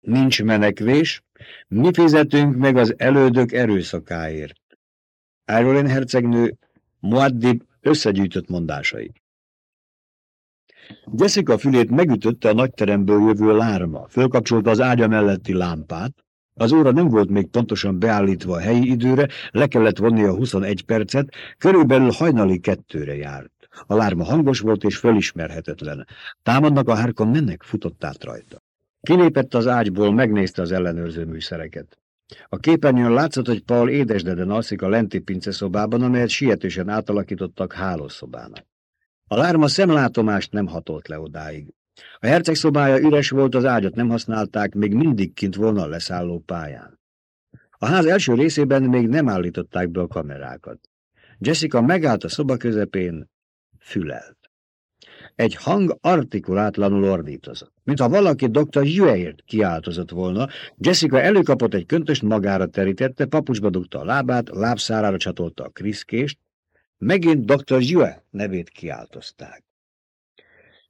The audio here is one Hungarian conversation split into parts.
Nincs menekvés, mi fizetünk meg az elődök erőszakáért. Árolén hercegnő Muaddib összegyűjtött mondásai. Jessica fülét megütötte a nagyteremből jövő lárma, fölkapcsolta az ágya melletti lámpát, az óra nem volt még pontosan beállítva a helyi időre, le kellett vonni a 21 percet, körülbelül hajnali kettőre járt. A lárma hangos volt és fölismerhetetlen. Támadnak a hárkon mennek, futott át rajta. Kilépett az ágyból, megnézte az ellenőrző műszereket. A képernyőn látszott, hogy Paul édesdeden alszik a lenti pinceszobában, amelyet sietősen átalakítottak hálószobának. A lárma szemlátomást nem hatolt le odáig. A herceg szobája üres volt, az ágyat nem használták, még mindig kint volna a leszálló pályán. A ház első részében még nem állították be a kamerákat. Jessica megállt a szoba közepén, fülelt. Egy hang artikulátlanul ordítozott. Mintha valaki dr. Jueért kiáltozott volna, Jessica előkapott egy köntöst, magára terítette, papucsba dugta a lábát, lábszárára csatolta a kriszkést, megint dr. Jue nevét kiáltozták.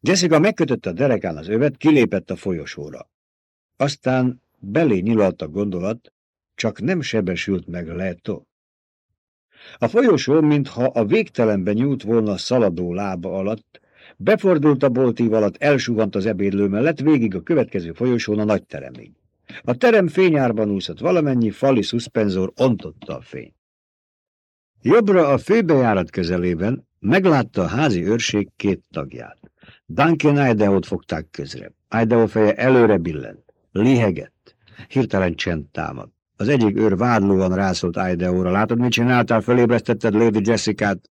Jessica megkötötte a derekán az övet, kilépett a folyosóra. Aztán belé nyilalt a gondolat, csak nem sebesült meg Leto. A folyosó, mintha a végtelenben nyújt volna szaladó lába alatt, befordult a boltív alatt, elsuhant az ebédlő mellett, végig a következő folyosón a nagy teremig. A terem fényárban úszott valamennyi fali szuszpenzor ontotta a fényt. Jobbra a főbejárat közelében meglátta a házi őrség két tagját. Duncan Idaho-t fogták közre. Idaho feje előre billent. Lihegett. Hirtelen csend támad. Az egyik őr vádlóan rászolt Idaho-ra. Látod, mit csináltál? Felébresztetted Lady Jessica-t?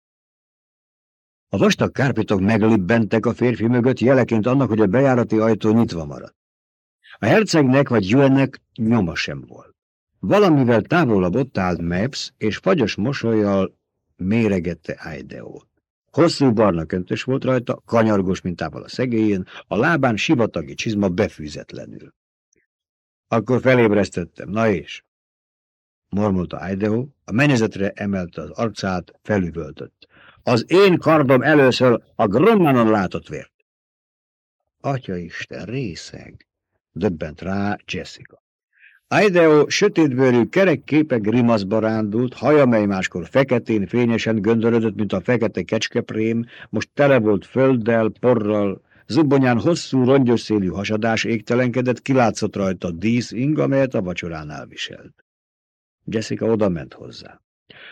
A vastag kárpitok meglibbentek a férfi mögött, jeleként annak, hogy a bejárati ajtó nyitva maradt. A hercegnek vagy Juennek nyoma sem volt. Valamivel távolabb ott állt Maps, és fagyos mosolyjal méregette Idaho-t. Hosszú barna köntös volt rajta, kanyargos mintával a szegélyén, a lábán sivatagi csizma befűzetlenül. Akkor felébresztettem, na és? Mormolta Idaho, a menyezetre emelte az arcát, felüvöltött. Az én kardom először a Grommanon látott vért. Atyaisten, részeg, döbbent rá Jessica. Aideo sötétbőrű kerek képe grimaszba rándult, haja, mely máskor feketén fényesen göndörödött, mint a fekete kecskeprém, most tele volt földdel, porral, zubonyán hosszú, rongyos szélű hasadás égtelenkedett, kilátszott rajta dísz ing, amelyet a vacsoránál viselt. Jessica odament hozzá.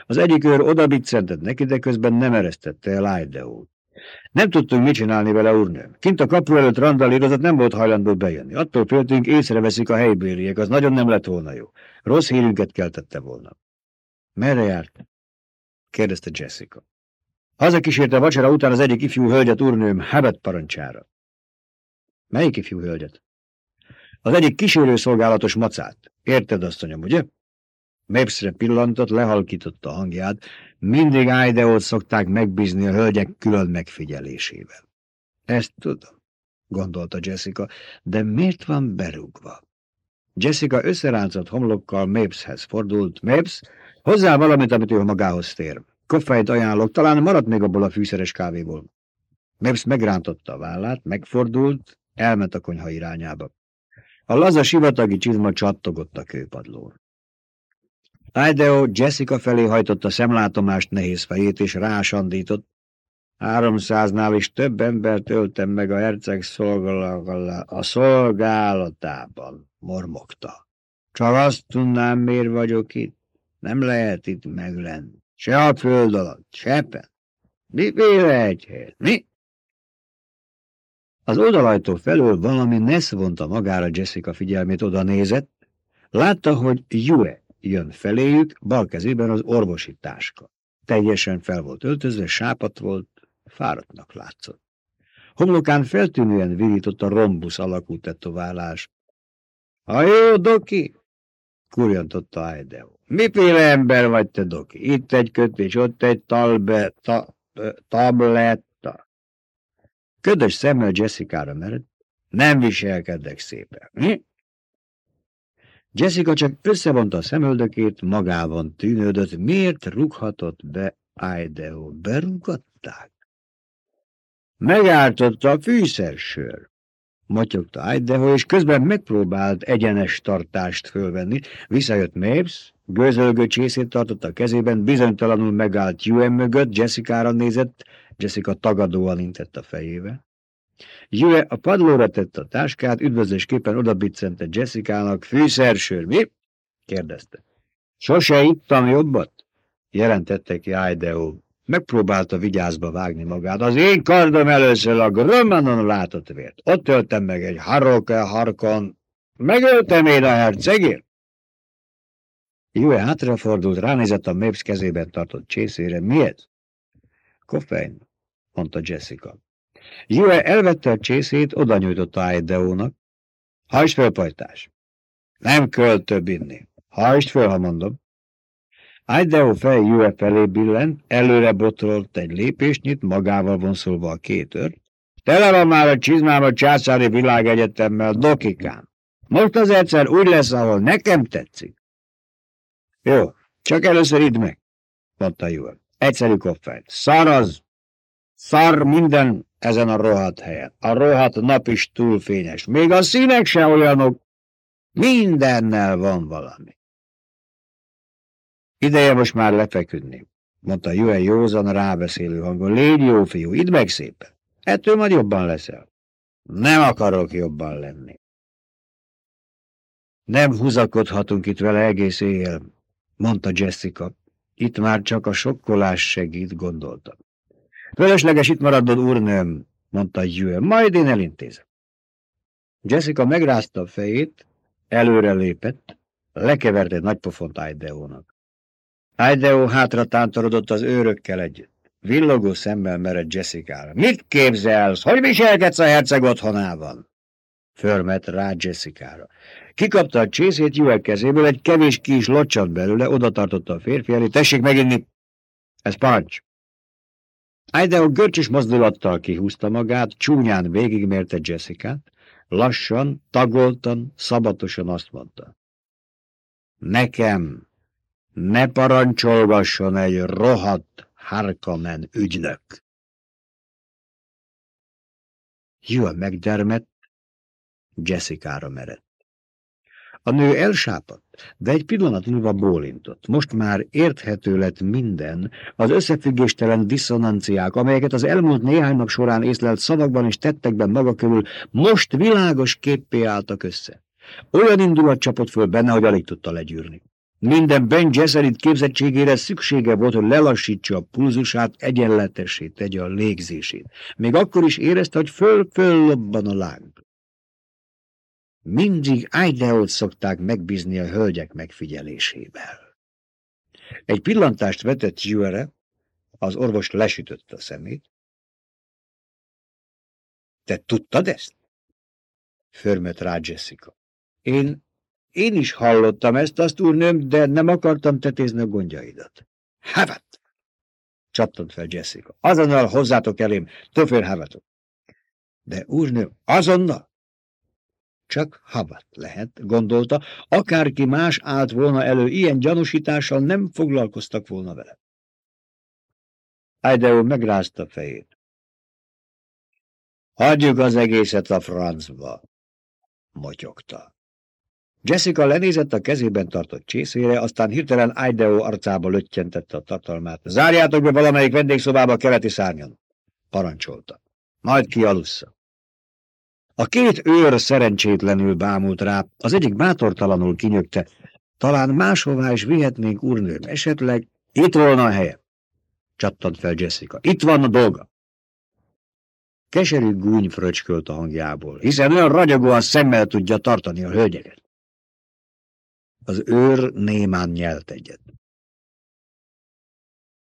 Az egyik őr odabiccentett neki, de közben nem eresztette el Idaho-t. Nem tudtunk mit csinálni vele, úrnőm. Kint a kapu előtt randalírozott, nem volt hajlandó bejönni. Attól féltünk, észreveszik a helybériek, az nagyon nem lett volna jó. Rossz hírünket keltette volna. Merre járt? kérdezte Jessica. Hazakísérte vacsora után az egyik ifjú hölgyet, úrnőm, Habet parancsára. Melyik ifjú hölgyet? Az egyik kísérőszolgálatos macát. Érted, asszonyom, ugye? Mapsre pillantott, lehalkította hangját. Mindig Idaho-t szokták megbízni a hölgyek külön megfigyelésével. Ezt tudom, gondolta Jessica, de miért van berúgva? Jessica összeránzott homlokkal Mapshez fordult. Maps, hozzá valamit, amit ő magához tér. Koffeit ajánlok, talán maradt még abból a fűszeres kávéból. Maps megrántotta a vállát, megfordult, elment a konyha irányába. A laza sivatagi csizma csattogott a kőpadlón. Idaho Jessica felé hajtotta szemlátomást nehéz fejét, és rásandított. Háromszáznál is több embert öltem meg a herceg a szolgálatában, mormogta. Csak azt tudnám, miért vagyok itt. Nem lehet itt meglenni. Se a föld alatt, sepen. Miféle egyhez? Mi? Az oldalajtó felől valami nesz vonta magára Jessica figyelmét, oda nézett. Látta, hogy Jue jön feléjük, bal kezében az orvosi táska. Teljesen fel volt öltözve, sápat volt, fáradtnak látszott. Homlokán feltűnően virított a rombusz alakú tetoválás. – A jó, Doki! – kurjantotta Idaho. – Miféle ember vagy te, Doki? Itt egy kötés, ott egy talbe, ta, tabletta. Ködös szemmel Jessica-ra merett. Nem viselkedek szépen. Mi? Jessica csak összevonta a szemöldökét, magában tűnődött, miért rughatott be Idaho. Berúgatták? Megártotta a fűszersör. motyogta Idaho, és közben megpróbált egyenes tartást fölvenni. Visszajött Mapes, gőzölgő csészét tartott a kezében, bizonytalanul megállt Ewan mögött, Jessica-ra nézett, Jessica tagadóan intett a fejébe. Jue a padlóra tette a táskát, üdvözlésképpen odabiccente Jessica-nak. Fűszersör, mi? kérdezte. Sose ittam jobbat? jelentette ki Idaho. Megpróbálta vigyázba vágni magát. Az én kardom először a Grömmanon látott vért. Ott öltem meg egy harroke harkon. Megöltem én a hercegért. Jue hátrafordult, ránézett a Mapes kezében tartott csészére. Mi ez? Koffein, mondta Jessica. Jue elvette a csészét, oda nyújtotta Idaho-nak. Hajtsd fel, pajtás! Nem költ több inni. Hajtsd fel, ha mondom. Idaho fej Jue felé billent, előre botrolt egy lépésnyit, magával vonszolva a két ört. Tele van már a csizmám a császári világegyetemmel, dokikám. Most az egyszer úgy lesz, ahol nekem tetszik. Jó, csak először idd meg, mondta Jue. Egyszerű koffert. Szar szar minden ezen a rohadt helyen. A rohadt nap is túl fényes. Még a színek se olyanok. Mindennel van valami. Ideje most már lefeküdni, mondta Jue józan rábeszélő hangon. Légy jó fiú, idd meg szépen. Ettől majd jobban leszel. Nem akarok jobban lenni. Nem húzakodhatunk itt vele egész éjjel, mondta Jessica. Itt már csak a sokkolás segít, gondolta. Fölösleges itt maradod, úrnőm, mondta Jue, majd én elintézem. Jessica megrázta a fejét, előre lépett, lekevert egy nagy pofont Idaho-nak. Idaho hátra tántorodott az őrökkel együtt. Villogó szemmel mered Jessica-ra. Mit képzelsz? Hogy viselkedsz a herceg otthonában? Förmet rá Jessica-ra. Kikapta a csészét Jue kezéből, egy kevés kis locsant belőle, oda tartotta a férfi elé. Tessék meginni! Ez parancs! Idaho görcsös mozdulattal kihúzta magát, csúnyán végigmérte Jessica-t, lassan, tagoltan, szabatosan azt mondta. Nekem ne parancsolgasson egy rohadt Harkonnen ügynök. Jól megdermett, Jessica-ra merett. A nő elsápadt, de egy pillanat múlva bólintott. Most már érthető lett minden, az összefüggéstelen diszonanciák, amelyeket az elmúlt néhány nap során észlelt szavakban és tettekben maga körül, most világos képpé álltak össze. Olyan indulat csapott föl benne, hogy alig tudta legyűrni. Minden Ben Gesserit képzettségére szüksége volt, hogy lelassítsa a pulzusát, egyenletessé tegye a légzését. Még akkor is érezte, hogy föl-föl a láng. Mindig Idaho-t szokták megbízni a hölgyek megfigyelésével. Egy pillantást vetett Jüere, az orvos lesütötte a szemét. Te tudtad ezt? Förmet rá Jessica. Én én is hallottam ezt, azt úrnőm, de nem akartam tetézni a gondjaidat. Hevet! Csattant fel Jessica. Azonnal hozzátok elém, töfér hevetot. De úrnőm, azonnal? Csak havat lehet, gondolta, akárki más állt volna elő, ilyen gyanúsítással nem foglalkoztak volna vele. Idaho megrázta fejét. Hagyjuk az egészet a francba, motyogta. Jessica lenézett a kezében tartott csészére, aztán hirtelen Idaho arcába löttyentette a tartalmát. Zárjátok be valamelyik vendégszobába a keleti szárnyon, parancsolta. Majd kialussza. A két őr szerencsétlenül bámult rá, az egyik bátortalanul kinyögte. Talán máshová is vihetnénk, úrnőm, esetleg itt volna a helye. Csattant fel Jessica. Itt van a dolga. Keserű gúny fröcskölt a hangjából, hiszen olyan ragyogóan szemmel tudja tartani a hölgyeket. Az őr némán nyelt egyet.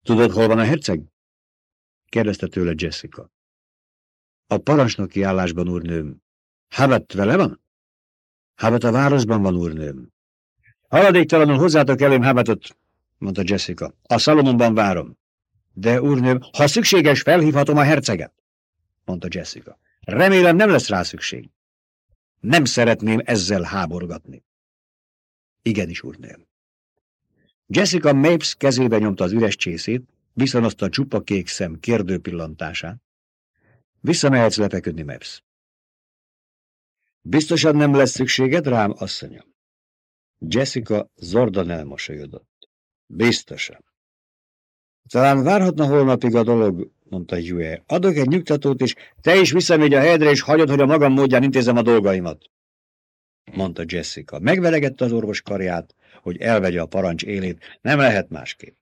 Tudod, hol van a herceg? kérdezte tőle Jessica. A parancsnoki állásban, úrnőm. Havet vele van? Havet a városban van, úrnőm. Haladéktalanul hozzátok elém Havetot, mondta Jessica. A szalomonban várom. De, úrnőm, ha szükséges, felhívhatom a herceget, mondta Jessica. Remélem nem lesz rá szükség. Nem szeretném ezzel háborgatni. Igenis, úrnőm. Jessica Mapes kezébe nyomta az üres csészét, a csupa kék szem kérdő pillantását. Visszamehetsz lefeküdni, Mapes. Biztosan nem lesz szükséged rám, asszonyom. Jessica zordan elmosolyodott. Biztosan. Talán várhatna holnapig a dolog, mondta Hue. Adok egy nyugtatót, és te is visszamegy a helyedre, és hagyod, hogy a magam módján intézem a dolgaimat, mondta Jessica. Megveregette az orvos karját, hogy elvegye a parancs élét, nem lehet másképp.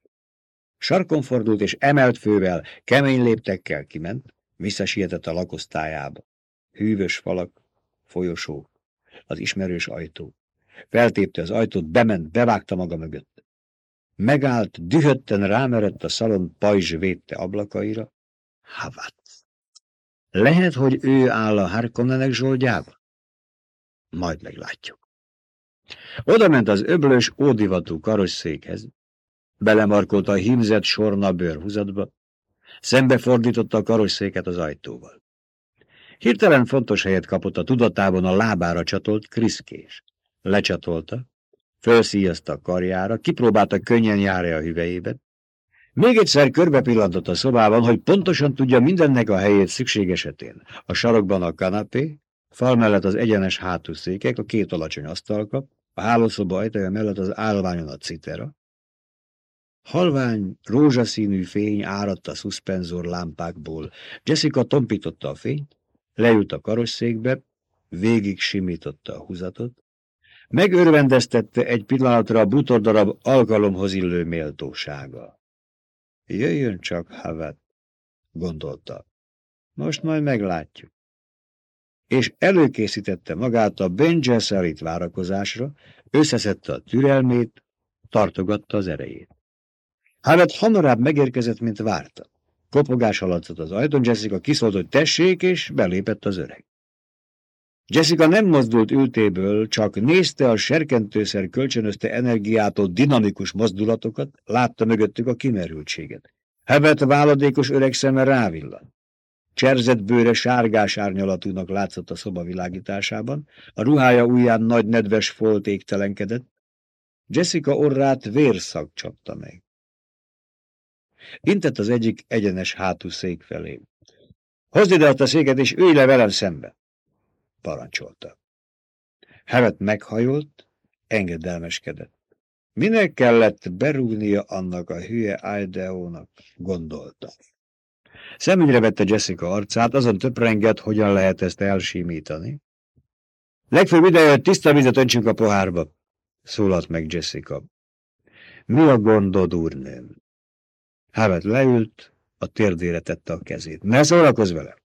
Sarkon fordult, és emelt fővel, kemény léptekkel kiment, visszasietett a lakosztályába. Hűvös falak, folyosók, az ismerős ajtó. Feltépte az ajtót, bement, bevágta maga mögött. Megállt, dühötten rámerett a szalon pajzs védte ablakaira. Havat. Lehet, hogy ő áll a Harkonnenek zsoldjába? Majd meglátjuk. Oda ment az öblös, ódivatú karosszékhez, belemarkolta a hímzett sorna bőrhuzatba, szembefordította a karosszéket az ajtóval. Hirtelen fontos helyet kapott a tudatában a lábára csatolt kriszkés. Lecsatolta, felszíjazta a karjára, kipróbálta könnyen járja a hüvelyében. Még egyszer körbe pillantott a szobában, hogy pontosan tudja mindennek a helyét szükség esetén. A sarokban a kanapé, fal mellett az egyenes hátúszékek, a két alacsony asztalka, a hálószoba ajtaja mellett az állványon a citera. Halvány, rózsaszínű fény áradt a szuszpenzor lámpákból. Jessica tompította a fényt, leült a karosszékbe, végig simította a húzatot, megörvendeztette egy pillanatra a butordarab alkalomhoz illő méltósága. Jöjjön csak, Havet, gondolta. Most majd meglátjuk. És előkészítette magát a Ben Gesserit várakozásra, összeszedte a türelmét, tartogatta az erejét. Havet hamarabb megérkezett, mint várta. Kopogás hallatszott az ajtón, Jessica kiszólt, hogy tessék, és belépett az öreg. Jessica nem mozdult ültéből, csak nézte a serkentőszer kölcsönözte energiától dinamikus mozdulatokat, látta mögöttük a kimerültséget. Hebet váladékos öreg szeme rávillant. Cserzett bőre sárgás árnyalatúnak látszott a szoba világításában, a ruhája ujján nagy nedves folt égtelenkedett. Jessica orrát vérszak csapta meg. Intett az egyik egyenes hátú szék felé. Hozd ide a széket, és ülj le velem szembe! parancsolta. Hevet meghajolt, engedelmeskedett. Minek kellett berúgnia annak a hülye Idaho-nak, gondolta. Szemügyre vette Jessica arcát, azon töprengett, hogyan lehet ezt elsímítani. Legfőbb ideje, hogy tiszta vizet öntsünk a pohárba, szólalt meg Jessica. Mi a gondod, úrnőm? Hevet leült, a térdére tette a kezét. Ne szórakozz vele!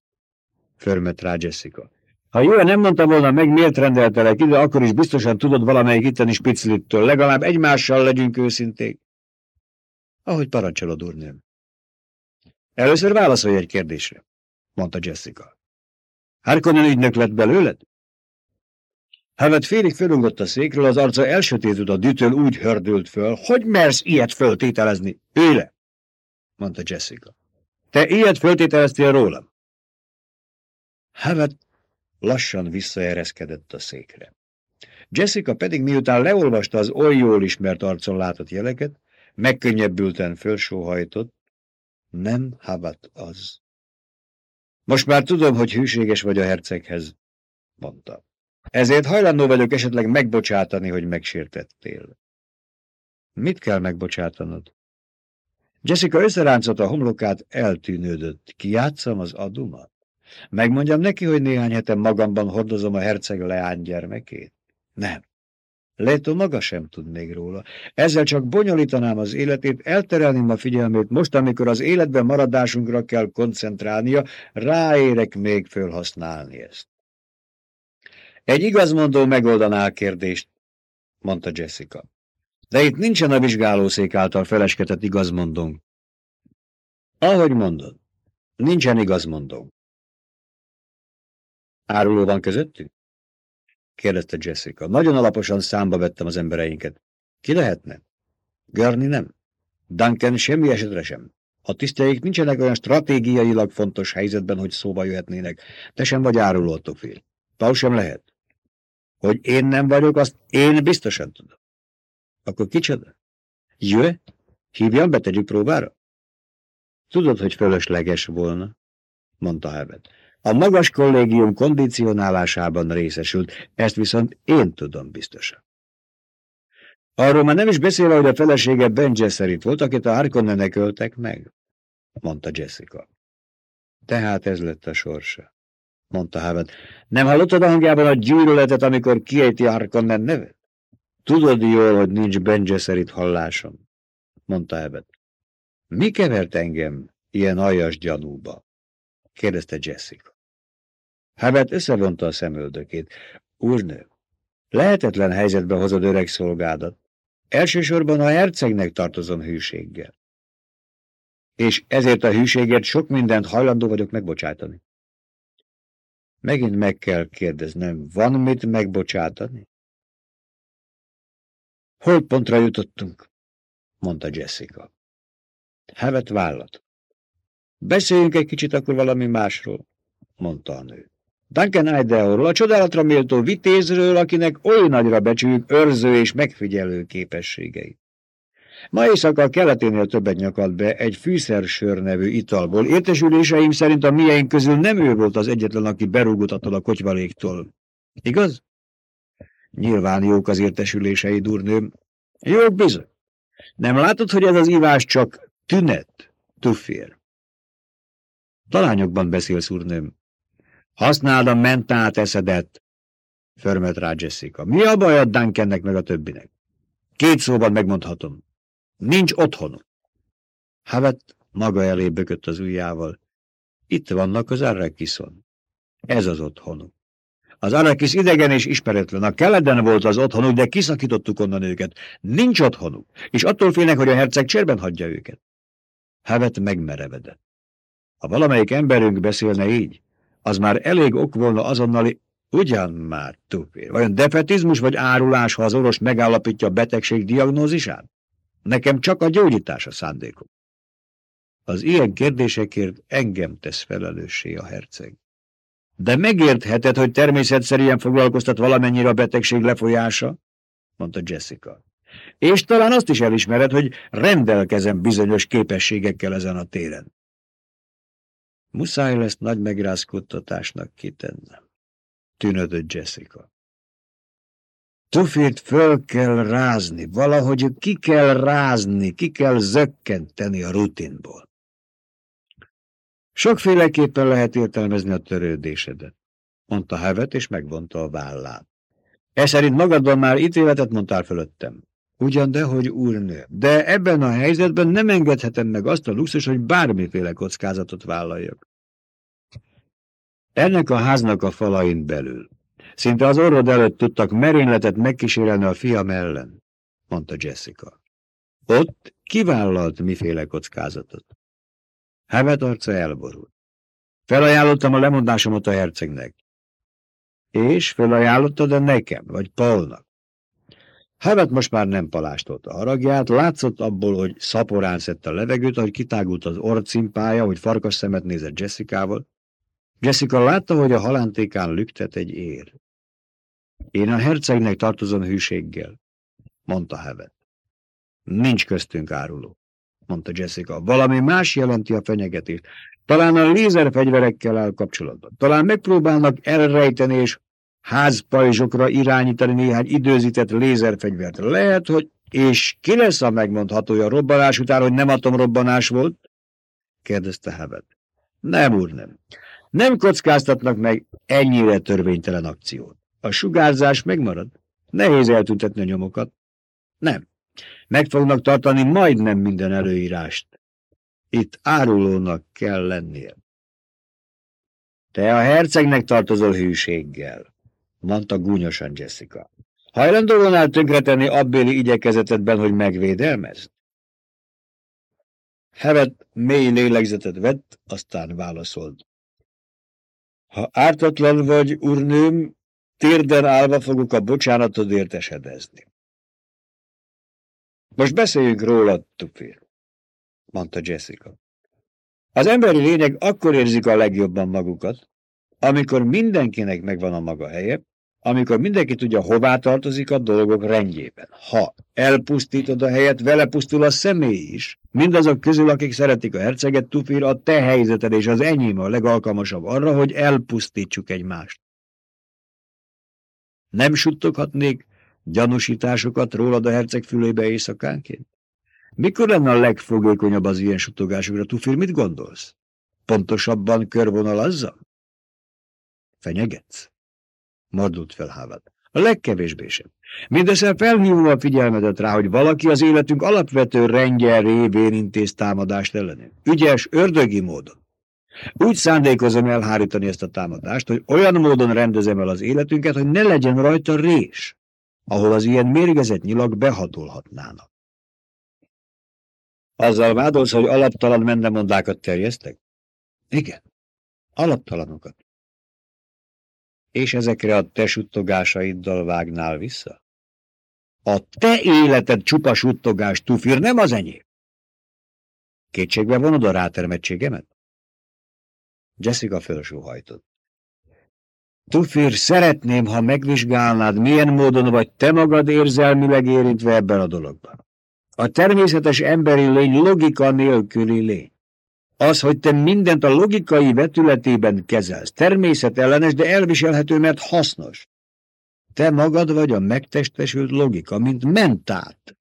Förmett rá Jessica. Ha jó, nem mondtam volna meg, miért rendeltelek ide, akkor is biztosan tudod valamelyik itteni spiclittől. Legalább egymással legyünk őszinték. Ahogy parancsolod, úrnőm. Először válaszolj egy kérdésre, mondta Jessica. Harkonnen ügynök lett belőled? Havet félig fölugott a székről, az arca elsötétült a dütől úgy hördült föl, hogy mersz ilyet föltételezni. Ülj! Mondta Jessica. Te ilyet föltételeztél rólam? Havet lassan visszaereszkedett a székre. Jessica pedig miután leolvasta az oly jól ismert arcon látott jeleket, megkönnyebbülten fölsóhajtott, nem Havat az. Most már tudom, hogy hűséges vagy a herceghez, mondta. Ezért hajlandó vagyok esetleg megbocsátani, hogy megsértettél. Mit kell megbocsátanod? Jessica összeráncotta a homlokát, eltűnődött. Kijátszam az adumat? Megmondjam neki, hogy néhány hetem magamban hordozom a herceg leány gyermekét? Nem. Leto maga sem tud még róla. Ezzel csak bonyolítanám az életét, elterelném a figyelmét, most, amikor az életben maradásunkra kell koncentrálnia, ráérek még fölhasználni ezt. Egy igazmondó megoldaná a kérdést, mondta Jessica. De itt nincsen a vizsgálószék által felesketett igazmondónk. Ahogy mondod, nincsen igazmondónk. Áruló van közöttünk? kérdezte Jessica. Nagyon alaposan számba vettem az embereinket. Ki lehetne? Görni nem. Duncan semmi esetre sem. A tiszteljék nincsenek olyan stratégiailag fontos helyzetben, hogy szóba jöhetnének. Te sem vagy áruló, fél. Paul sem lehet. Hogy én nem vagyok, azt én biztosan tudom. Akkor kicsoda? Jöjj, hívjam be, tegyük próbára? Tudod, hogy fölösleges volna, mondta Herbert. A magas kollégium kondicionálásában részesült, ezt viszont én tudom biztosan. Arról már nem is beszél, hogy a felesége Ben Gesserit volt, akit a Harkonnenek öltek meg, mondta Jessica. Tehát ez lett a sorsa, mondta Howard. Nem hallottad a hangjában a gyűlöletet, amikor kiejti Harkonnen nevet? Tudod jól, hogy nincs Ben Gesserit hallásom, mondta Howard. Mi kevert engem ilyen aljas gyanúba? kérdezte Jessica. Howard összevonta a szemöldökét. Úrnő, lehetetlen helyzetbe hozod öreg szolgádat. Elsősorban a hercegnek tartozom hűséggel. És ezért a hűséget sok mindent hajlandó vagyok megbocsátani. Megint meg kell kérdeznem, van mit megbocsátani? Hol pontra jutottunk? mondta Jessica. Hevet vállat. Beszéljünk egy kicsit akkor valami másról, mondta a nő. Duncan Idaho-ról, a csodálatra méltó vitézről, akinek oly nagyra becsüljük őrző és megfigyelő képességeit. Ma éjszaka a keleténél többet nyakadt be egy fűszersör nevű italból. Értesüléseim szerint a mieink közül nem ő volt az egyetlen, aki berúgott attól a kotyvaléktól. Igaz? Nyilván jók az értesülései, durnőm. Jók bizony. Nem látod, hogy ez az ivás csak tünet, tuffér? Talányokban beszélsz, úrnőm. Használd a mentált eszedet, förmelt rá Jessica. Mi a baj a Duncannek meg a többinek? Két szóban megmondhatom. Nincs otthon. Havet maga elé bökött az ujjával. Itt vannak az Arrakison. Ez az otthonuk. Az Arrakis idegen és ismeretlen. A keleden volt az otthonuk, de kiszakítottuk onnan őket. Nincs otthonuk, és attól félnek, hogy a herceg cserben hagyja őket. Havet megmerevedett. Ha valamelyik emberünk beszélne így, az már elég ok volna azonnali, ugyan már, tupér, vajon defetizmus vagy árulás, ha az orvos megállapítja a betegség diagnózisát? Nekem csak a gyógyítás a szándékom. Az ilyen kérdésekért engem tesz felelőssé a herceg. De megértheted, hogy természetszerűen foglalkoztat valamennyire a betegség lefolyása? mondta Jessica. És talán azt is elismered, hogy rendelkezem bizonyos képességekkel ezen a téren. Muszáj lesz nagy megrázkodtatásnak kitennem, tűnödött Jessica. Tufirt föl kell rázni, valahogy ki kell rázni, ki kell zökkenteni a rutinból. Sokféleképpen lehet értelmezni a törődésedet, mondta Hevet, és megvonta a vállát. E szerint magadban már ítéletet mondtál fölöttem. Ugyan de, hogy úrnő, de ebben a helyzetben nem engedhetem meg azt a luxus, hogy bármiféle kockázatot vállaljak. Ennek a háznak a falain belül. Szinte az orrod előtt tudtak merényletet megkísérelni a fiam ellen, mondta Jessica. Ott kivállalt miféle kockázatot. Hevet arca elborult. Felajánlottam a lemondásomat a hercegnek. És felajánlottad a nekem, vagy Paulnak. Hevet most már nem palástolta a haragját, látszott abból, hogy szaporán szedte a levegőt, ahogy kitágult az orcimpája, hogy farkas szemet nézett Jessicával. Jessica látta, hogy a halántékán lüktet egy ér. Én a hercegnek tartozom hűséggel, mondta Hevet. Nincs köztünk áruló, mondta Jessica. Valami más jelenti a fenyegetést. Talán a lézerfegyverekkel áll kapcsolatban. Talán megpróbálnak elrejteni és házpajzsokra irányítani néhány időzített lézerfegyvert. Lehet, hogy... És ki lesz a megmondhatója a robbanás után, hogy nem atomrobbanás volt? kérdezte Hevet. Nem, úr, nem. Nem kockáztatnak meg ennyire törvénytelen akciót. A sugárzás megmarad. Nehéz eltüntetni a nyomokat. Nem. Meg fognak tartani majdnem minden előírást. Itt árulónak kell lennie. Te a hercegnek tartozol hűséggel mondta gúnyosan Jessica. Hajlandó volnál tönkretenni abbéli igyekezetedben, hogy megvédelmezd? Hevet mély lélegzetet vett, aztán válaszolt. Ha ártatlan vagy, urnőm, térden állva fogok a bocsánatodért esedezni. Most beszéljünk róla, Tupér, mondta Jessica. Az emberi lények akkor érzik a legjobban magukat, amikor mindenkinek megvan a maga helye, amikor mindenki tudja, hová tartozik a dolgok rendjében. Ha elpusztítod a helyet, vele pusztul a személy is. Mindazok közül, akik szeretik a herceget, Tufir, a te helyzeted és az enyém a legalkalmasabb arra, hogy elpusztítsuk egymást. Nem suttoghatnék gyanúsításokat rólad a herceg fülébe éjszakánként? Mikor lenne a legfogékonyabb az ilyen suttogásokra, Tufir, mit gondolsz? Pontosabban körvonalazza? Fenyegetsz? Mordult fel Hávad. A legkevésbé sem. Mindössze felhívom a figyelmedet rá, hogy valaki az életünk alapvető rendje révén intéz támadást ellenünk. Ügyes, ördögi módon. Úgy szándékozom elhárítani ezt a támadást, hogy olyan módon rendezem el az életünket, hogy ne legyen rajta rés, ahol az ilyen mérgezett nyilak behatolhatnának. Azzal vádolsz, hogy alaptalan mendemondákat terjesztek? Igen, alaptalanokat. És ezekre a te suttogásaiddal vágnál vissza? A te életed csupa suttogás, tufir, nem az enyém. Kétségbe vonod a rátermettségemet? Jessica felsóhajtott. Tufir, szeretném, ha megvizsgálnád, milyen módon vagy te magad érzelmileg érintve ebben a dologban. A természetes emberi lény logika nélküli lény. Az, hogy te mindent a logikai vetületében kezelsz, természetellenes, de elviselhető, mert hasznos. Te magad vagy a megtestesült logika, mint mentát.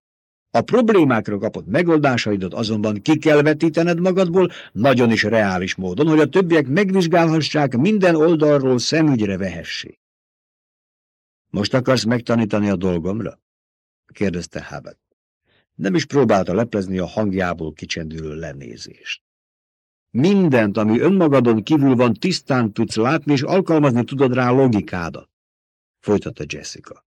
A problémákra kapott megoldásaidat azonban ki kell vetítened magadból, nagyon is reális módon, hogy a többiek megvizsgálhassák, minden oldalról szemügyre vehessék. Most akarsz megtanítani a dolgomra? kérdezte Habet. Nem is próbálta leplezni a hangjából kicsendülő lenézést. Mindent, ami önmagadon kívül van, tisztán tudsz látni, és alkalmazni tudod rá logikádat, folytatta Jessica.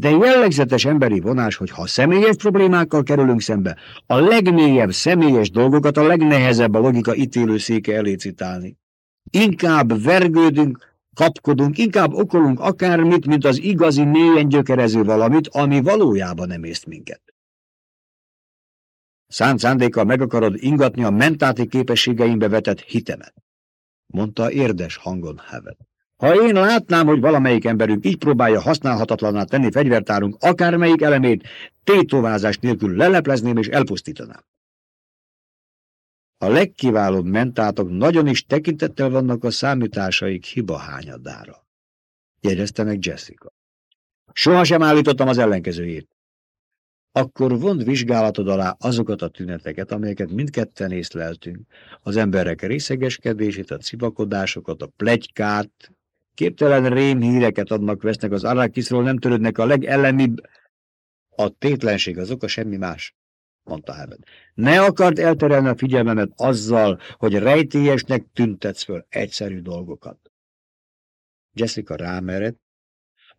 De jellegzetes emberi vonás, hogy ha személyes problémákkal kerülünk szembe, a legmélyebb személyes dolgokat a legnehezebb a logika ítélőszéke elé citálni. Inkább vergődünk, kapkodunk, inkább okolunk akármit, mint az igazi mélyen gyökerező valamit, ami valójában nem észt minket. Szánt szándékkal meg akarod ingatni a mentáti képességeimbe vetett hitemet, mondta érdes hangon Hevet. Ha én látnám, hogy valamelyik emberünk így próbálja használhatatlaná tenni fegyvertárunk akármelyik elemét, tétovázás nélkül leleplezném és elpusztítanám. A legkiválóbb mentátok nagyon is tekintettel vannak a számításaik hibahányadára, jegyezte meg Jessica. Soha sem állítottam az ellenkezőjét. Akkor vond vizsgálatod alá azokat a tüneteket, amelyeket mindketten észleltünk. Az emberek részegeskedését, a civakodásokat, a plegykát, képtelen rém híreket adnak, vesznek az Arrakisról, nem törődnek a legellemibb. A tétlenség az oka semmi más, mondta Hammond. Ne akart elterelni a figyelmemet azzal, hogy rejtélyesnek tüntetsz föl egyszerű dolgokat. Jessica rámerett,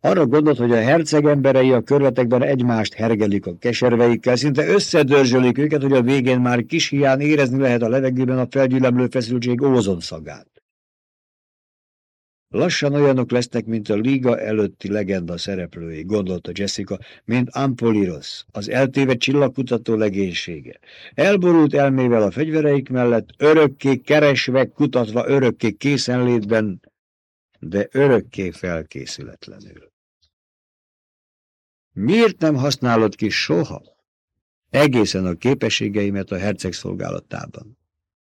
arra gondolt, hogy a herceg emberei a körletekben egymást hergelik a keserveikkel, szinte összedörzsölik őket, hogy a végén már kis hián érezni lehet a levegőben a felgyülemlő feszültség ózonszagát. Lassan olyanok lesznek, mint a liga előtti legenda szereplői, gondolta Jessica, mint Ampoliros, az eltéve csillagkutató legénysége. Elborult elmével a fegyvereik mellett, örökké keresve, kutatva örökké készenlétben, de örökké felkészületlenül. Miért nem használod ki soha? Egészen a képességeimet a herceg szolgálatában,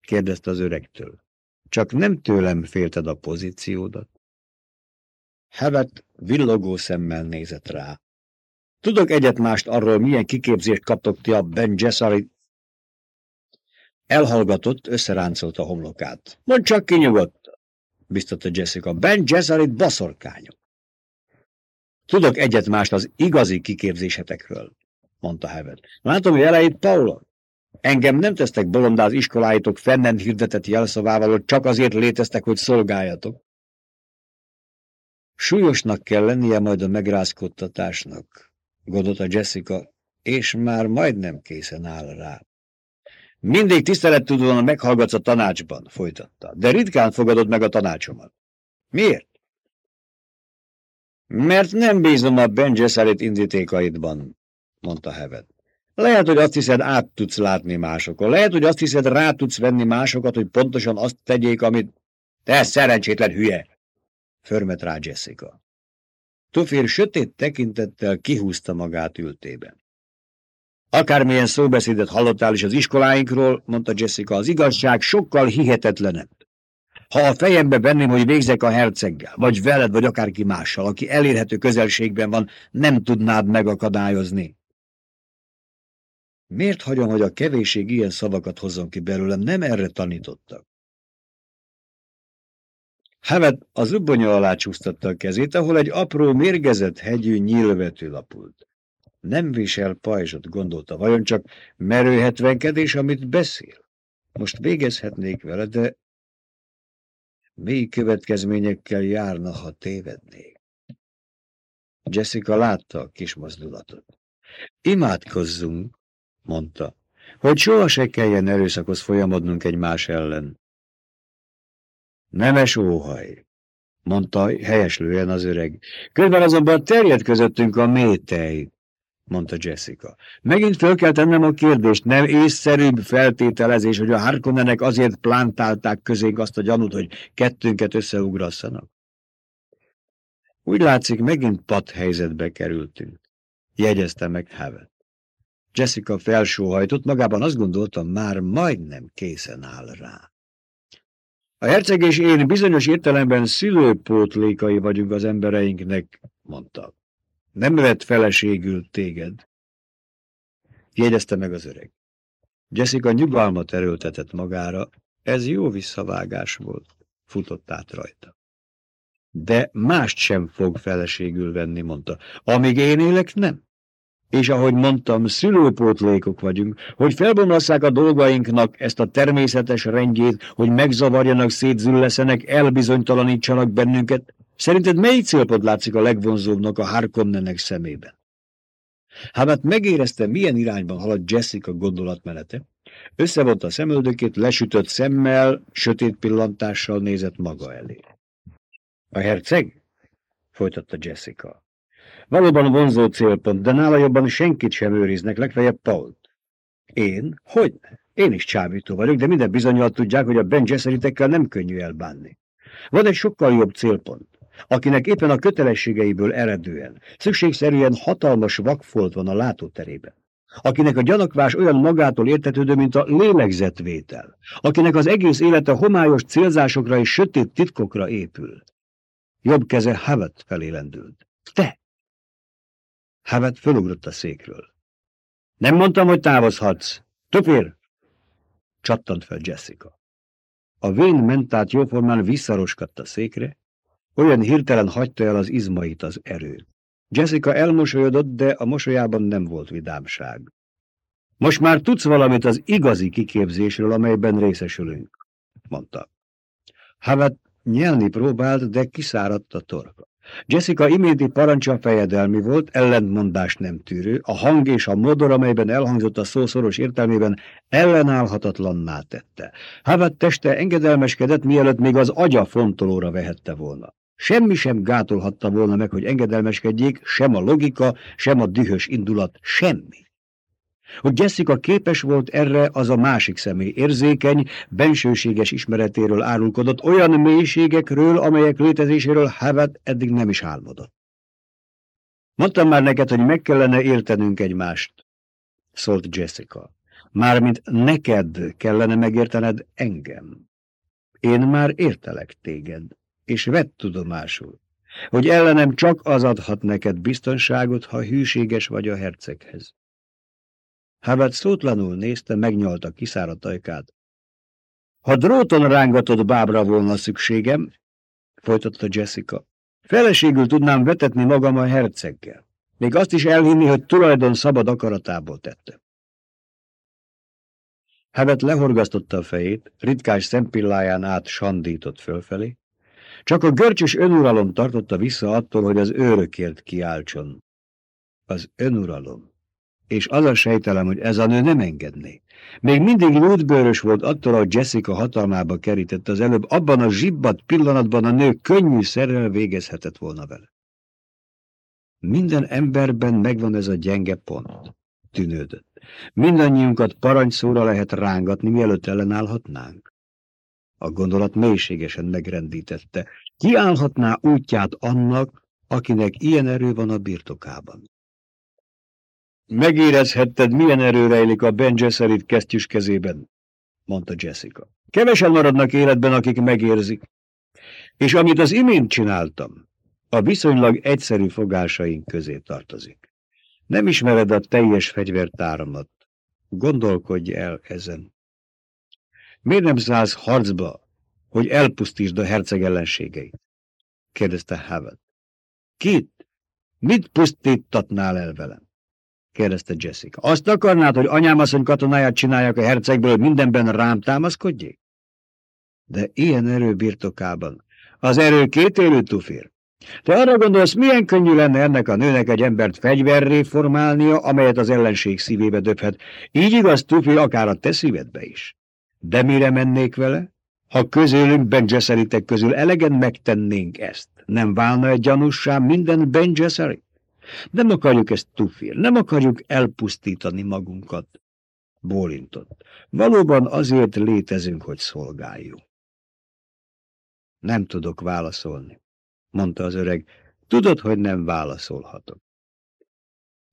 kérdezte az öregtől. Csak nem tőlem félted a pozíciódat. Hevet villogó szemmel nézett rá. Tudok egyet-mást arról, milyen kiképzést kaptok ti a Ben Gesserit. Elhallgatott, összeráncolta homlokát. Mondd csak ki nyugodt, biztatta Jessica. Ben Gesserit baszorkányok. Tudok egyet-mást az igazi kiképzésetekről, mondta Hevet. Látom, hogy elejét Paulon. Engem nem tesztek bolondá az iskoláitok fennem hirdetett jelszavával, hogy csak azért léteztek, hogy szolgáljatok. Súlyosnak kell lennie majd a megrázkodtatásnak, gondolta Jessica, és már majdnem készen áll rá. Mindig tisztelettudóan meghallgatsz a tanácsban, folytatta, de ritkán fogadod meg a tanácsomat. Miért? Mert nem bízom a Ben Gesserit indítékaidban, mondta Hevet. Lehet, hogy azt hiszed, át tudsz látni másokon. Lehet, hogy azt hiszed, rá tudsz venni másokat, hogy pontosan azt tegyék, amit... Te szerencsétlen hülye! Förmet rá Jessica. Tofér sötét tekintettel kihúzta magát ültében. Akármilyen szóbeszédet hallottál is az iskoláinkról, mondta Jessica, az igazság sokkal hihetetlenebb. Ha a fejembe venném, hogy végzek a herceggel, vagy veled, vagy akárki mással, aki elérhető közelségben van, nem tudnád megakadályozni. Miért hagyom, hogy a kevésség ilyen szavakat hozzon ki belőlem? Nem erre tanítottak. Hevet az ubbonya alá csúsztatta a kezét, ahol egy apró, mérgezett hegyű nyílvető lapult. Nem visel pajzsot, gondolta, vajon csak merőhetvenkedés, amit beszél. Most végezhetnék vele, de mély következményekkel járna, ha tévednék. Jessica látta a kis mozdulatot. Imádkozzunk, mondta, hogy soha se kelljen erőszakhoz folyamodnunk egymás ellen. Nemes óhaj, mondta helyeslően az öreg. Közben azonban terjed közöttünk a métej, mondta Jessica. Megint fel kell tennem a kérdést, nem észszerűbb feltételezés, hogy a Harkonnenek azért plántálták közénk azt a gyanút, hogy kettőnket összeugrasszanak? Úgy látszik, megint pat helyzetbe kerültünk, jegyezte meg Havet. Jessica felsóhajtott, magában azt gondoltam, már majdnem készen áll rá. A herceg és én bizonyos értelemben szülőpótlékai vagyunk az embereinknek, mondta. Nem vett feleségül téged. Jegyezte meg az öreg. Jessica nyugalmat erőltetett magára, ez jó visszavágás volt, futott át rajta. De mást sem fog feleségül venni, mondta. Amíg én élek, nem. És ahogy mondtam, szülőpótlékok vagyunk, hogy felbomlasszák a dolgainknak ezt a természetes rendjét, hogy megzavarjanak, szétzülleszenek, elbizonytalanítsanak bennünket. Szerinted melyik célpont látszik a legvonzóbbnak a Harkonnenek szemében? Hámát megérezte, milyen irányban halad Jessica gondolatmenete. Összevonta a szemöldökét, lesütött szemmel, sötét pillantással nézett maga elé. A herceg? folytatta Jessica. Valóban vonzó célpont, de nála jobban senkit sem őriznek, legfeljebb Pault. Én? Hogy? Én is csábító vagyok, de minden bizonyal tudják, hogy a Ben Jesseritekkel nem könnyű elbánni. Van egy sokkal jobb célpont, akinek éppen a kötelességeiből eredően, szükségszerűen hatalmas vakfolt van a látóterében akinek a gyanakvás olyan magától értetődő, mint a lélegzetvétel, akinek az egész élete homályos célzásokra és sötét titkokra épül. Jobb keze Havet felé lendült. Te! Havet fölugrott a székről. Nem mondtam, hogy távozhatsz. Tupér! Csattant fel Jessica. A vén mentát jóformán visszaroskadt a székre, olyan hirtelen hagyta el az izmait az erő. Jessica elmosolyodott, de a mosolyában nem volt vidámság. Most már tudsz valamit az igazi kiképzésről, amelyben részesülünk, mondta. Havet nyelni próbált, de kiszáradt a torka. Jessica iménti parancsa fejedelmi volt, ellentmondás nem tűrő, a hang és a modor, amelyben elhangzott a szó szoros értelmében, ellenállhatatlanná tette. Havat teste engedelmeskedett, mielőtt még az agya fontolóra vehette volna. Semmi sem gátolhatta volna meg, hogy engedelmeskedjék, sem a logika, sem a dühös indulat, semmi. Hogy Jessica képes volt erre, az a másik személy érzékeny, bensőséges ismeretéről árulkodott, olyan mélységekről, amelyek létezéséről Havet eddig nem is álmodott. Mondtam már neked, hogy meg kellene értenünk egymást, szólt Jessica. Mármint neked kellene megértened engem. Én már értelek téged, és vett tudomásul, hogy ellenem csak az adhat neked biztonságot, ha hűséges vagy a herceghez. Harvard szótlanul nézte, megnyalta kiszáradt ajkát. Ha dróton rángatott bábra volna szükségem, folytatta Jessica, feleségül tudnám vetetni magam a herceggel. Még azt is elhinni, hogy tulajdon szabad akaratából tette. Hevet lehorgasztotta a fejét, ritkás szempilláján át sandított fölfelé. Csak a görcsös önuralom tartotta vissza attól, hogy az őrökért kiáltson. Az önuralom és az a sejtelem, hogy ez a nő nem engedné. Még mindig lútbőrös volt attól, hogy Jessica hatalmába kerített az előbb, abban a zsibbat pillanatban a nő könnyű szerrel végezhetett volna vele. Minden emberben megvan ez a gyenge pont, tűnődött. Mindannyiunkat parancsszóra lehet rángatni, mielőtt ellenállhatnánk. A gondolat mélységesen megrendítette. Ki állhatná útját annak, akinek ilyen erő van a birtokában. Megérezhetted, milyen erő rejlik a Ben Gesserit kesztyűs kezében, mondta Jessica. Kevesen maradnak életben, akik megérzik. És amit az imént csináltam, a viszonylag egyszerű fogásaink közé tartozik. Nem ismered a teljes fegyvertáramat. Gondolkodj el ezen. Miért nem szállsz harcba, hogy elpusztítsd a herceg ellenségeit? kérdezte Havet. Kit? Mit pusztítatnál el velem? Kérdezte Jessica. Azt akarnád, hogy anyám asszony katonáját csinálják a hercegből, hogy mindenben rám támaszkodjék? De ilyen erő birtokában. Az erő kétélű tufér. Te arra gondolsz, milyen könnyű lenne ennek a nőnek egy embert fegyverré formálnia, amelyet az ellenség szívébe döbhet. Így igaz, Tufi, akár a te szívedbe is. De mire mennék vele? Ha közülünk Ben Gesserit közül elegen megtennénk ezt, nem válna egy gyanussá minden Ben Gesserit? Nem akarjuk ezt tufir, nem akarjuk elpusztítani magunkat. Bólintott. Valóban azért létezünk, hogy szolgáljuk. Nem tudok válaszolni, mondta az öreg. Tudod, hogy nem válaszolhatok.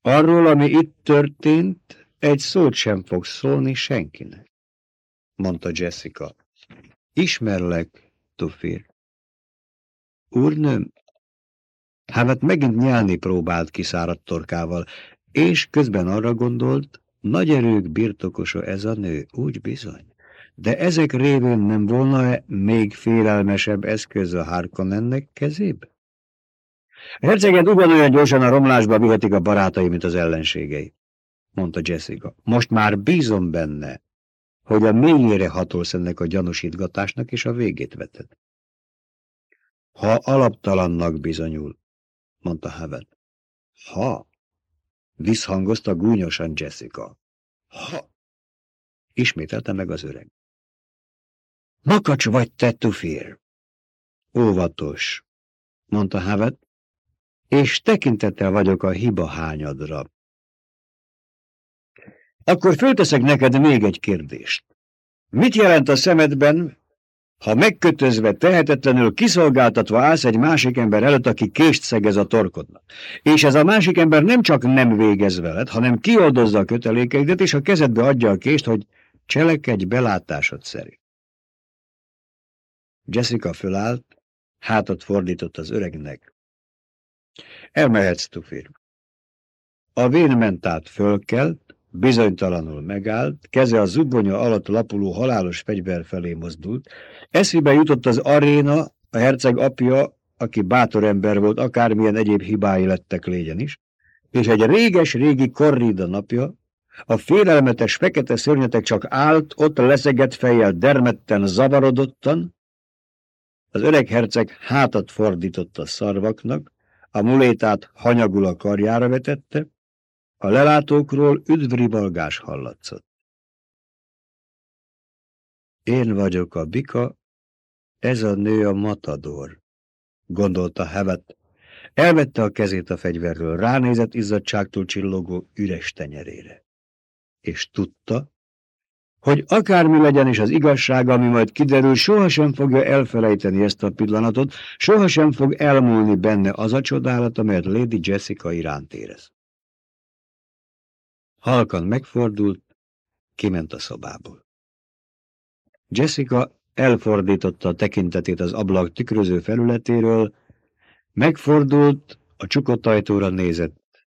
Arról, ami itt történt, egy szót sem fog szólni senkinek, mondta Jessica. Ismerlek, Tufir. Úrnőm, Hávet megint nyelni próbált kiszáradt torkával, és közben arra gondolt, nagy erők birtokosa ez a nő, úgy bizony. De ezek révén nem volna-e még félelmesebb eszköz a Harkonnennek kezébe? A herceget ugyanolyan gyorsan a romlásba vihetik a barátai, mint az ellenségei, mondta Jessica. Most már bízom benne, hogy a mélyére hatolsz ennek a gyanúsítgatásnak, és a végét veted. Ha alaptalannak bizonyul, mondta Havet. Ha, visszhangozta gúnyosan Jessica. Ha, ismételte meg az öreg. Makacs vagy te, Tufir? Óvatos, mondta Havet, és tekintettel vagyok a hiba hányadra. Akkor fölteszek neked még egy kérdést. Mit jelent a szemedben, ha megkötözve, tehetetlenül kiszolgáltatva állsz egy másik ember előtt, aki kést szegez a torkodnak. És ez a másik ember nem csak nem végez veled, hanem kioldozza a kötelékeidet, és a kezedbe adja a kést, hogy cselekedj belátásod szerint. Jessica fölállt, hátat fordított az öregnek. Elmehetsz, Tufir. A vénmentát fölkelt, Bizonytalanul megállt, keze a zubonya alatt lapuló halálos fegyver felé mozdult. Eszébe jutott az aréna, a herceg apja, aki bátor ember volt, akármilyen egyéb hibái lettek légyen is, és egy réges-régi korrida napja, a félelmetes fekete szörnyetek csak állt, ott leszegett fejjel dermedten, zavarodottan, az öreg herceg hátat fordított a szarvaknak, a mulétát hanyagul a karjára vetette, a lelátókról üdvrivalgás hallatszott. Én vagyok a bika, ez a nő a matador, gondolta Hevet. Elvette a kezét a fegyverről, ránézett izzadságtól csillogó üres tenyerére. És tudta, hogy akármi legyen is az igazság, ami majd kiderül, sohasem fogja elfelejteni ezt a pillanatot, sohasem fog elmúlni benne az a csodálat, amelyet Lady Jessica iránt érez. Halkan megfordult, kiment a szobából. Jessica elfordította a tekintetét az ablak tükröző felületéről, megfordult, a csukott ajtóra nézett.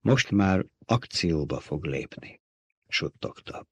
Most már akcióba fog lépni, suttogta.